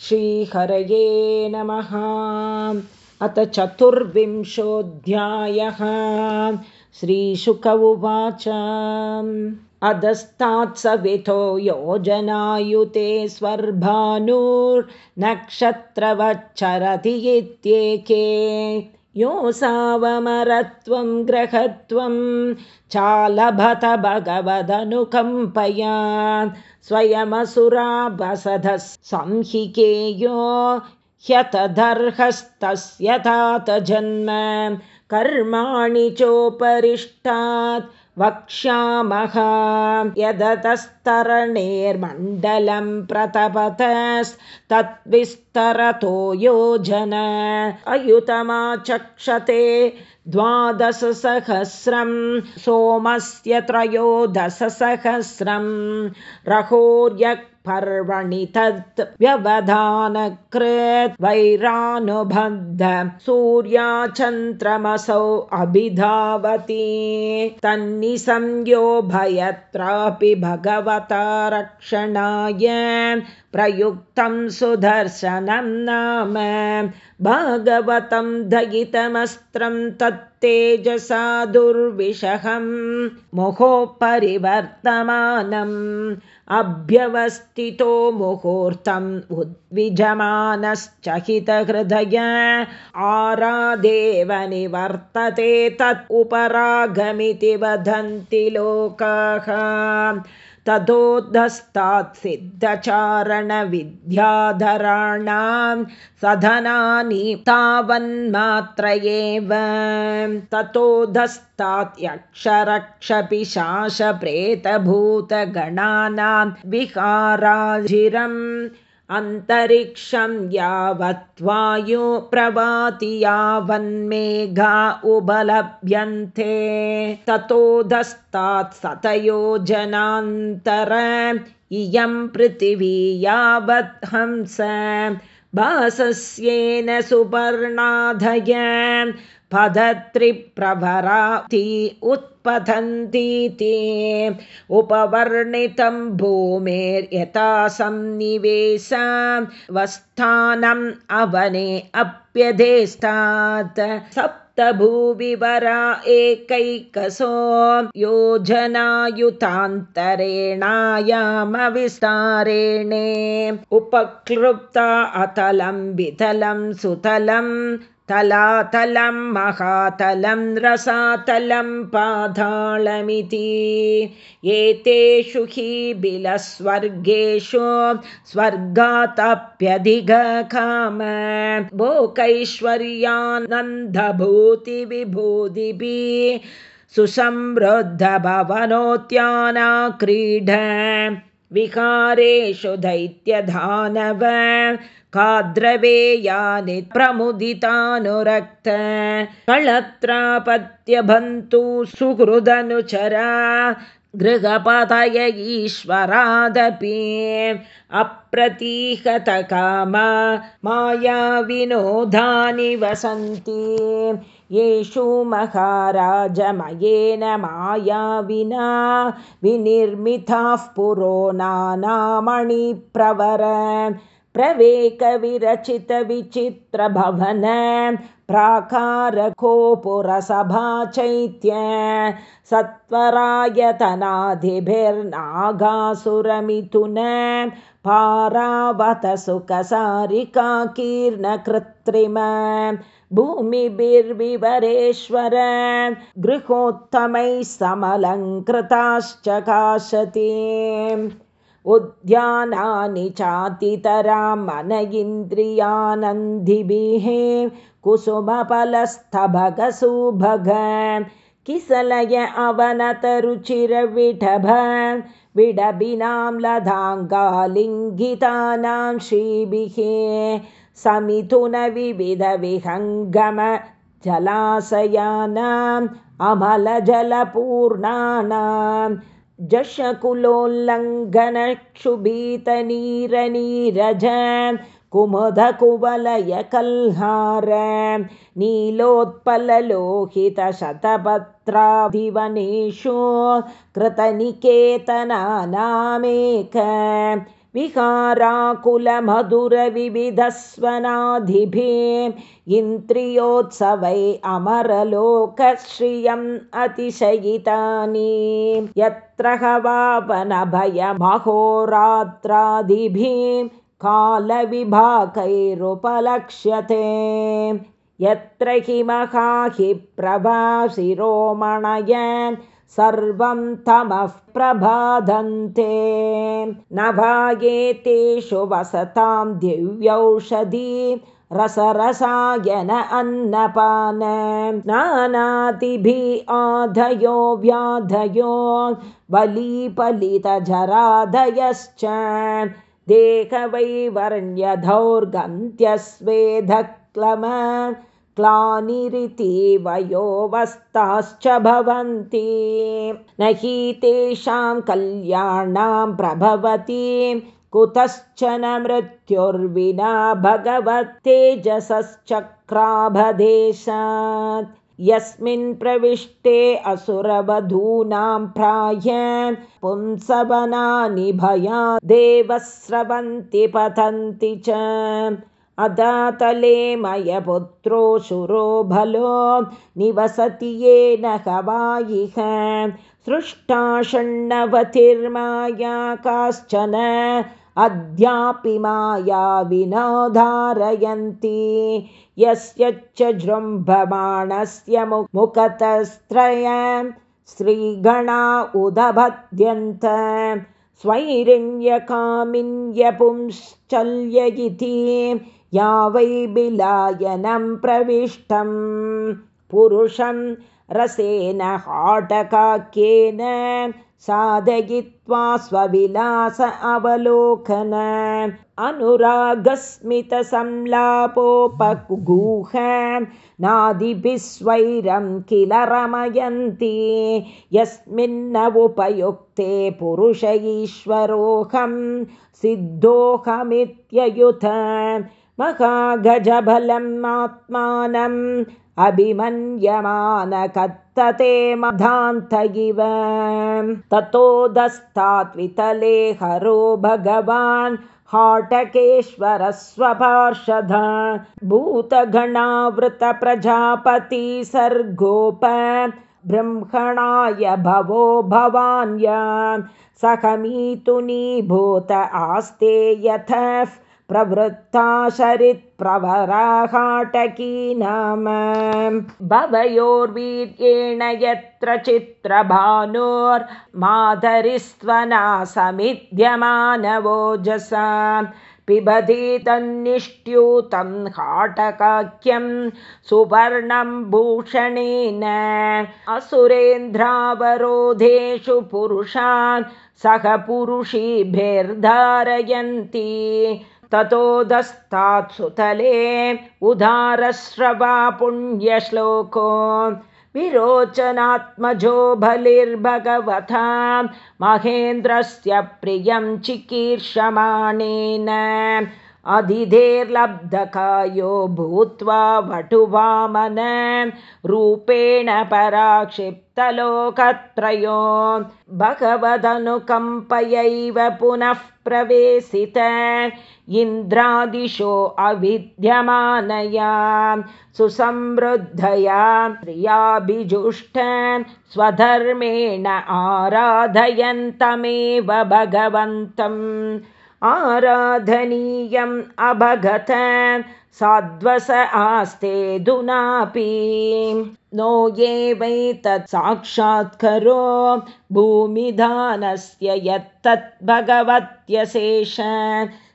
श्रीहरये नमः। अथ चतुर्विंशोऽध्यायः। श्रीशुक उवाच। अधस्तात्सवितो योजनायुते स्वर्भानुर्नक्षत्रवच्चरति इत्येके। योऽसावमरत्वं ग्रहत्वं चालभत भगवदनुकम्पया स्वयमसुराभसधः संहिकेयो ह्यतदर्हस्तस्य तात जन्म कर्माणि चोपरिष्टात् वक्ष्यामः। यदतस्तरणेर्मण्डलं प्रतपतस्तद्विस्तरतो योजन। अयुतमाचक्षते द्वादशसहस्रं सोमस्य त्रयोदशसहस्रं। रहोर्यक् पर्वणि तत् व्यवधानकृत् वैरानुबन्ध सूर्याचन्द्रमसौ अभिधावति। भयत्रापि भगवता रक्षणाय प्रयुक्तं सुदर्शनं नाम भागवतं दयितमस्त्रं तत्तेजसा दुर्विषहं मुहोपरिवर्तमानम् अभ्यवस्थितो मुहूर्तम् उद्विजमानश्चहितहृदय आरादेव निवर्तते तत् उपरागमिति वदन्ति लोकाः ततोद्धस्तात् सिद्धचारणविद्याधराणां सधनानि तावन्मात्र एव ततोधस्तात् यक्षरक्षपिशाशप्रेतभूतगणानां विहाराजिरम् अन्तरिक्षं यावत् वायु प्रवाति यावन्मेघा उपलभ्यन्ते ततोधस्तात् सतयो जनान्तर इयं पृथिवी यावत् हंस। भासस्येन सुपर्णाधय पदत्रिप्रभराति उत्पतन्तीति उपवर्णितं भूमेर्यथा सन्निवेश वस्थानम् अवने अप्यधेष्टात्। सप्तभूविवरा एकैकसो योजनायुतान्तरेणायामविस्तारेणे। उपक्लृप्ता अतलं वितलं सुतलं तलातलं महातलं रसातलं पाधाळमिति एतेषु हि बिलस्वर्गेषु स्वर्गातप्यधिगकाम। भोकैश्वर्यानन्दभूतिविभूतिभिः सुसमृद्धभवनोत्याना विहारेषु दैत्यधानव काद्रवेयानि प्रमुदितानुरक्त कळत्रापत्यभन्तु सुहृदनुचरा गृहपतय ईश्वरादपि अप्रतीहतकामा मायाविनोदानि वसन्ति। येषु महाराजमयेन माया विना विनिर्मिताः पुरो नानामणिप्रवर प्रवेकविरचितविचित्रभवन प्राकारकोपुरसभा चैत्य सत्वरायतनादिभिर्नागासुरमिथुन पारावतसुखसारिकाकीर्णकृत्रिम भूमिभिर्विवरेश्वर गृहोत्तमैः समलङ्कृताश्च काशति उद्यानानि चातितरां मन इन्द्रियानन्दिभिः कुसुमफलस्थभगसुभग किसलय अवनतरुचिरविटभ विडबिनां लधाङ्गालिङ्गितानां श्रीभिः समिथुनविविधविहङ्गम जलाशयानाम् अमलजलपूर्णानां जशकुलोल्लङ्घनक्षुभीतनीरनीरज कुमुदकुवलयकल्हार नीलोत्पललोहितशतपत्रादिवनेषु कृतनिकेतनानामेक विहाराकुलमधुरविविधस्वनाधिभिः इन्द्रियोत्सवै अमरलोकश्रियम् अतिशयितानि। यत्र हवावनभयमहोरात्रादिभिः कालविभागैरुपलक्ष्यते। यत्र हि हि प्रभासिरोमणय सर्वं तमः प्रबाधन्ते। न भागेतेषु वसतां दिव्यौषधी रसरसायन अन्नपान। नानातिभिः आधयो व्याधयो बलीपलितजराधयश्च। देहवैवर्ण्यधौर्गन्त्यस्वेधक्लम क्लानिरिति वयोवस्थाश्च भवन्ति। न हि तेषां कल्याणां प्रभवति। कुतश्चन मृत्युर्विना भगवत्तेजसश्चक्राभदेशात् यस्मिन् प्रविष्टे असुरवधूनां प्राय पुंसवनानि भया देवस्रवन्ति पतन्ति च अदातले मयपुत्रो शुरो भलो निवसति येन हवायिह। सृष्टा षण्णवतिर्माया काश्चन अद्यापि माया विनोधारयन्ति। यस्य च जृम्भमाणस्य मुखतस्त्रय श्रीगणा उदभद्यन्त। स्वैरिण्यकामिन्यपुंश्चल्य इति या वै बिलायनं प्रविष्टं पुरुषं रसेन हाटकाक्येन साधयित्वा स्वविलास अवलोकन। अनुरागस्मितसंलापोपगुह नादिभिस्वैरं किल रमयन्ति। यस्मिन्नवुपयुक्ते पुरुष ईश्वरोऽहं सिद्धोऽहमित्ययुथ महागजबलम् आत्मानम् अभिमन्यमानकत्तते मधान्त इव। ततोदस्तात्वितले हरो भगवान् हाटकेश्वरस्वपार्षद भूतगणावृतप्रजापति सर्गोप ब्रह्मणाय भवो भवान्य। सखमीतुनीभूत आस्ते यथः प्रवृत्ता शरित्प्रवराहाटकी नाम भवयोर्वीर्येण यत्र चित्रभानोर्माधरिस्त्वना समिध्यमानवोजसा पिबति तन्निष्ट्यूतं हाटकाख्यं सुवर्णं भूषणेन। असुरेन्द्रावरोधेषु पुरुषान् सह पुरुषीभिर्धारयन्ति ततोदस्तात् सुतले उदारश्रवा पुण्यश्लोको विरोचनात्मजो बलिर्भगवता महेन्द्रस्य प्रियं चिकीर्षमाणेन अधिधेर्लब्धकायो भूत्वा वटुवामन रूपेण पराक्षिप्तलोकत्रयो। भगवदनुकम्पयैव पुनः प्रवेशित। इन्द्रादिशो अविद्यमानया सुसमृद्धया प्रियाभिजुष्ट स्वधर्मेण आराधयन्तमेव भगवन्तम् आराधनीयम् अभगत साध्वस आस्ते धुनापि नो ये वै तत् साक्षात्करो भूमिधानस्य यत्तत् भगवत्यशेष।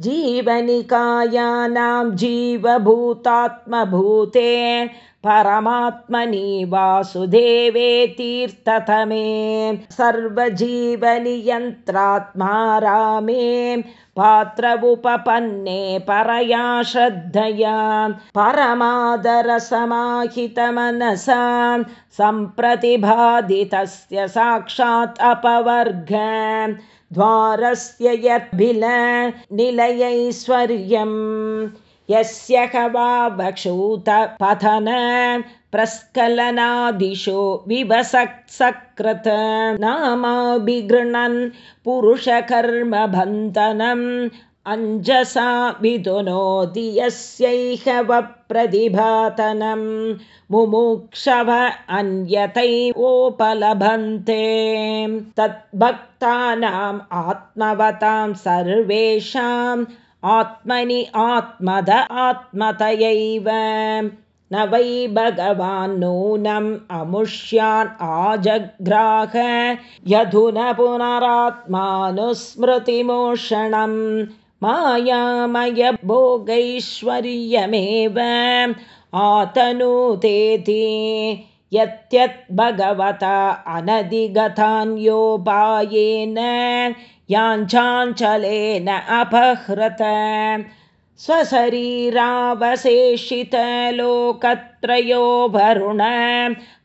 जीवनिकायानां जीवभूतात्मभूते परमात्मनि वासुदेवे तीर्थतमे सर्वजीवनियन्त्रात्मा रामे पात्रवुपपन्ने परया श्रद्धया परमादरसमाहितमनसा सम्प्रतिभादितस्य साक्षात् अपवर्ग द्वारस्य यद्भिल निलयैश्वर्यम् यस्य वक्षूतपथन प्रस्खलनादिशो विवसत्सकृत नामाभिगृणन् पुरुषकर्मबन्धनम् अञ्जसा विदुनोति यस्यैह वप्रतिभातनं मुमुक्षव अन्यतैवोपलभन्ते। तद्भक्तानाम् आत्मवतां सर्वेषाम् आत्मनि आत्मद आत्मतयैव। न वै भगवान् नूनम् अमुष्यान् आजग्राह। यधुन पुनरात्मानुस्मृतिमोषणम् मायामयभोगैश्वर्यमेव। आतनुतेति यत्यत् भगवता अनधिगतान्योपायेन याञ्चाञ्चलेन अपहृत स्वशरीरावशेषितलोकत्रयो वरुण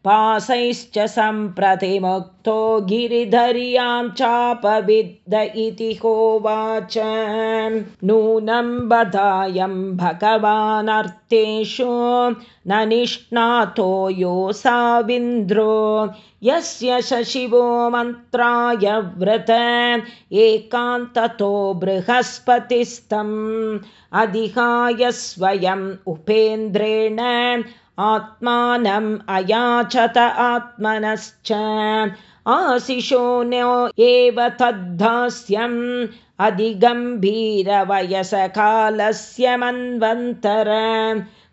पासैश्च सम्प्रतिमुक्तो गिरिधर्यां चापविद्ध इति होवाच। नूनं बधायं भगवानर्थेषु न निष्णातो योऽसाविन्द्रो यस्य शशिवो मन्त्राय व्रत एकान्ततो बृहस्पतिस्थम्। अधिकाय स्वयम् उपेन्द्रेण आत्मानम् अयाचत आत्मनश्च। आशिषो नो एव तद्धास्यम्। अधिगम्भीरवयसकालस्य मन्वन्तर।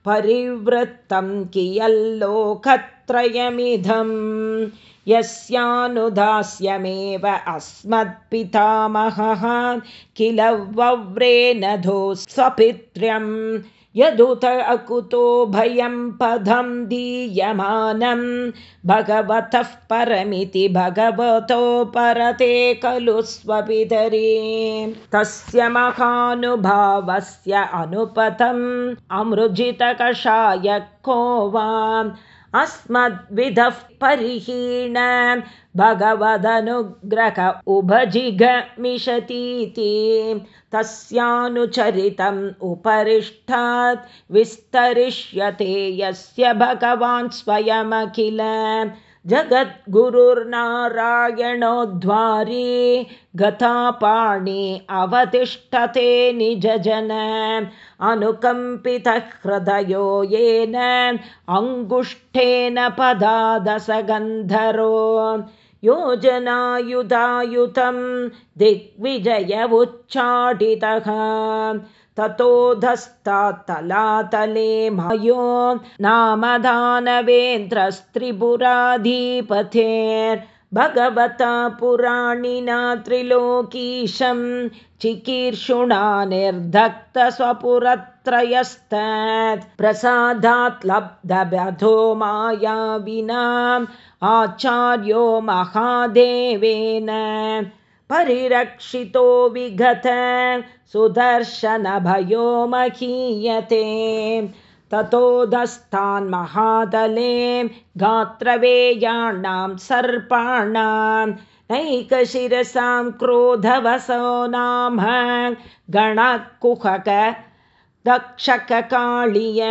परिवृत्तं कियल्लोकत्रयमिदम्। यस्यानुदास्यमेव अस्मत्पितामहः किल वव्रेणधो स्वपित्र्यम् यदुत अकुतो भयं पदं दीयमानं भगवतः परमिति भगवतो परते खलु स्वपितरी। तस्य महानुभावस्य अनुपतम् अमृजितकषाय को वा अस्मद्विधः परिहीण भगवदनुग्रह उभजिगमिषतीति तस्यानुचरितम् उपरिष्ठात् विस्तरिष्यते यस्य भगवान् स्वयमखिल जगद्गुरुर्नारायणोद्वारी गतापाणि अवतिष्ठते निजजन। अनुकम्पितः हृदयो येन अङ्गुष्ठेन पदादसगन्धरो। योजनायुधायुतं दिग्विजय उच्चाटितः ततोधस्तात्तलातले मयो नामदानवेन्द्रस्त्रिपुराधिपतेर्भगवता पुराणिना त्रिलोकीशं चिकीर्षुणा निर्धक्तस्वपुरत्रयस्तत् प्रसादात् लब्धव्यथो माया विना। आचार्यो महादेवेन परिरक्षितो विगत सुदर्शनभयो महीयते। ततोदस्तान्महादले गात्रवेयाणां सर्पाणां नैकशिरसां क्रोधवसो नाम गणकुहक दक्षककाळीय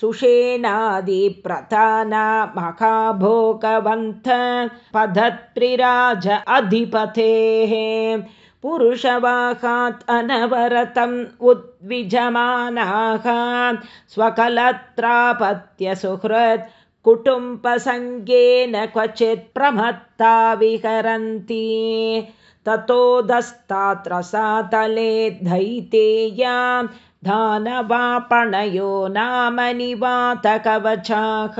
सुषेणादिप्रताना महाभोगवन्त पधत्रिराज अधिपतेः पुरुषवाहात् अनवरतम् उद्विजमानाः स्वकलत्रापत्य सुहृत् कुटुम्बसङ्गेन क्वचित् प्रमत्ता विहरन्ति। ततोदस्तात्र सातले धैतेया दानवापणयो नाम निवातकवचाः।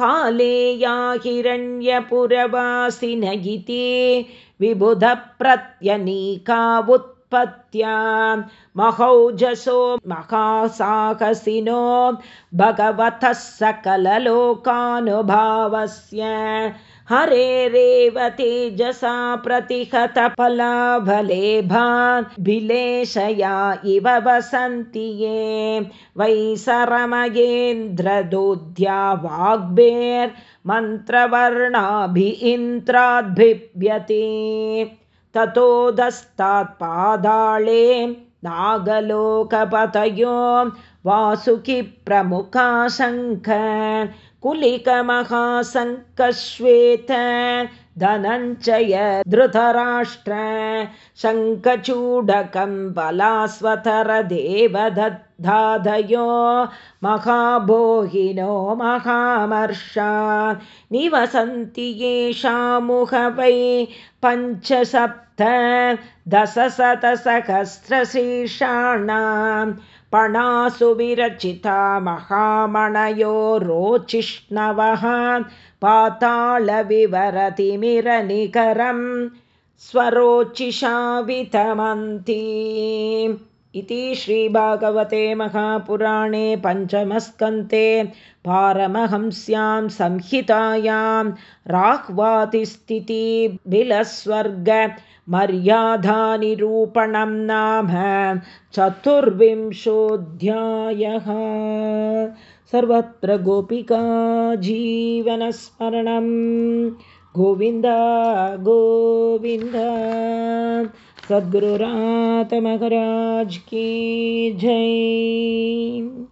काले या विबुधप्रत्यनीका उत्पत्त्या महौजसो महासाहसिनो भगवतः सकललोकानुभावस्य हरेरेव तेजसा प्रतिहतफलाभलेभाभिलेशया इव वसन्ति ये। वैसरमयेन्द्रदोध्या वाग्भेर्मन्त्रवर्णाभि इन्द्राद्भिभ्यते। ततोदस्तात् पादाळे नागलोकपतयो वासुकिप्रमुखा शङ्ख कुलिकमहाशङ्कश्वेत धनञ्जय धृतराष्ट्र शङ्खचूडकं बलास्वतरदेवदधादयो महाभोहिनो महामर्षा निवसन्ति येषामुह वै पञ्चसप्त दशशतसहस्रशीर्षाणां पणासु विरचिता महामणयो रोचिष्णवः। पातालविवरतिमिरनिकरं स्वरोचिषावितमन्ति इति श्रीभागवते महापुराणे पञ्चमस्कन्ते पारमहंस्यां संहितायां राह्वातिस्थितिबिलस्वर्गमर्यादानिरूपणं नाम चतुर्विंशोऽध्यायः। सर्वत्र गोपिका जीवनस्मरणं। गोविन्द गोविन्द सद्गुरुरातमगराज की जय